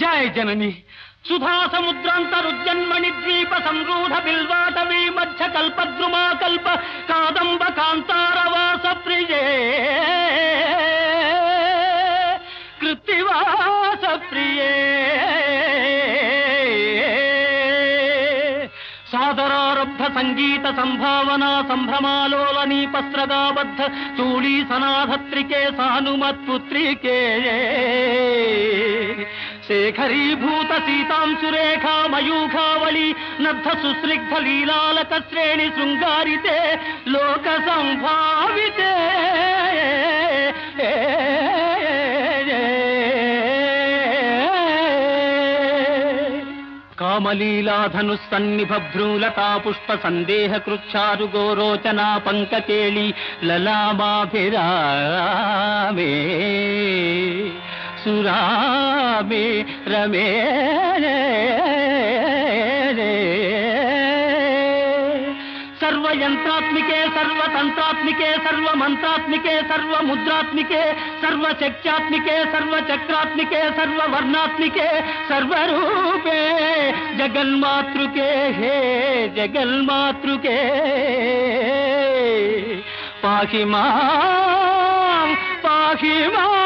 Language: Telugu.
జయ జనని సుధా సముద్రాంతరుజన్మణి ద్వీప సంరూఢ బిల్వాటవీ మధ్య కల్పద్రుమా కల్ప కాదంబ కాంతారవాస ప్రియే కృత్తివాస ప్రియే సాదరారబ్ధ సంగీత సంభావనా సంభ్రమాలోల నీపస్రగాబద్ధ చూళీ సనాధత్రికే సానుమత్పుత్రికే శేఖరీభూత సీతాంశురేఖా మయూఖావళి నద్ధ సుస్నిగ్ధ లీలాలక శ్రేణి శృంగారితే లోక సంభావితే. కామలీలాధను సన్నిభ పుష్ప సందేహ కృచ్చారు గోరోచనా పంకకేళి లలామాభిరామే. रमे रमे सर्वयंत्रात्मिके सर्वतंत्रात्मिके सर्वमंत्रात्मिके सर्वमुद्रात्मिके सर्वशक्त्यात्मिके सर्वचक्रात्मिके, सर्ववर्णात्मिके, सर्वरूपे। जगन्मातृके, हे जगन्मातृके। पाहि माँ पाहि माँ।